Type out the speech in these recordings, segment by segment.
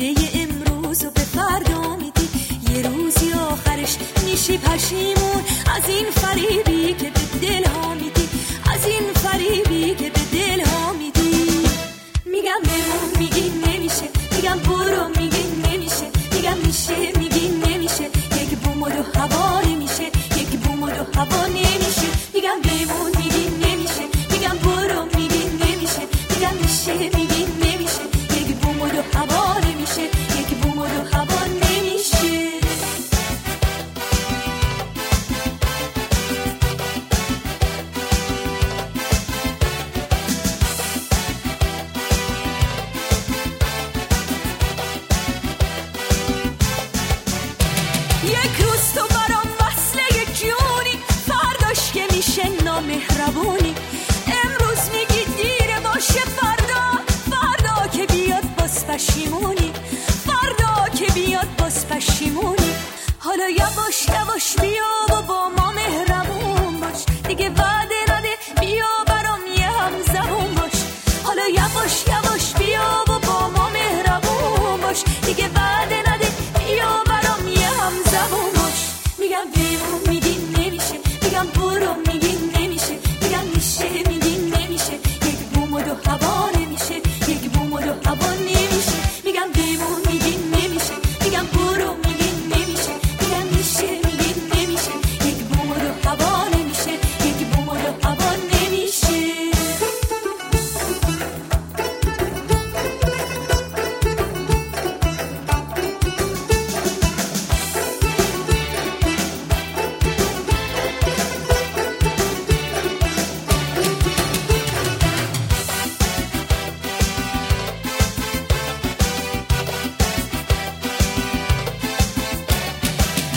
وعده امروز و به فردا میدی یه روزی آخرش میشی پشیمون. از این فریبی که به دلها میدی. از این فریبی که به دلها میدی. میگم بمون میگی نمیشه. میگم برو میگی. مهربونی. امروز میگی دیره باشه فردا فردا که بیاد باز پشیمونی. فردا که بیاد باز پشیمونی. حالا یواش یواش بیاد.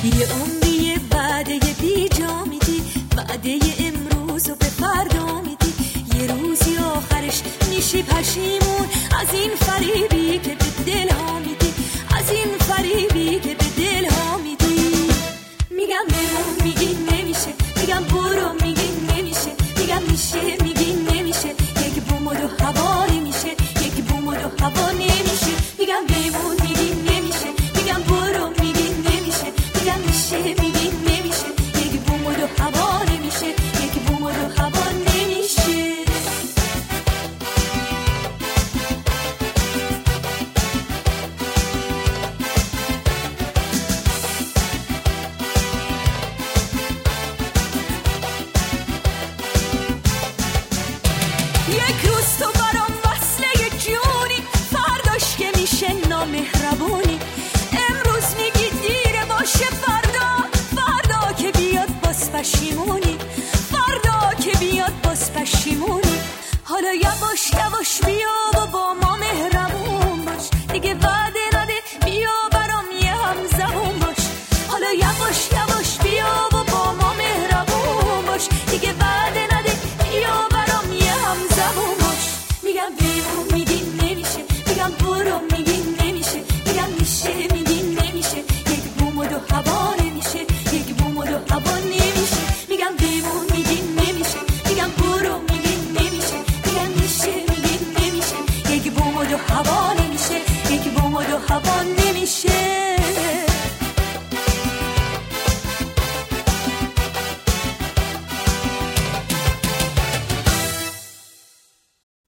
یه عمری وعده بی جا میدی. وعده امروز و به فردا میدی. یه روزی آخرش میشی پشیمون. از این فریبی که به دل ها میدی. از این فریبی که به دل ها میدی. میگم برو میگی نمیشه. میگم برو میگی نمیشه. میگم میشه میگی نمیشه. یک بوم و دو میشه نمیشه. یک بوم و دو یک روز تو برام وصله جونی فرداش که میشه نامهربونی.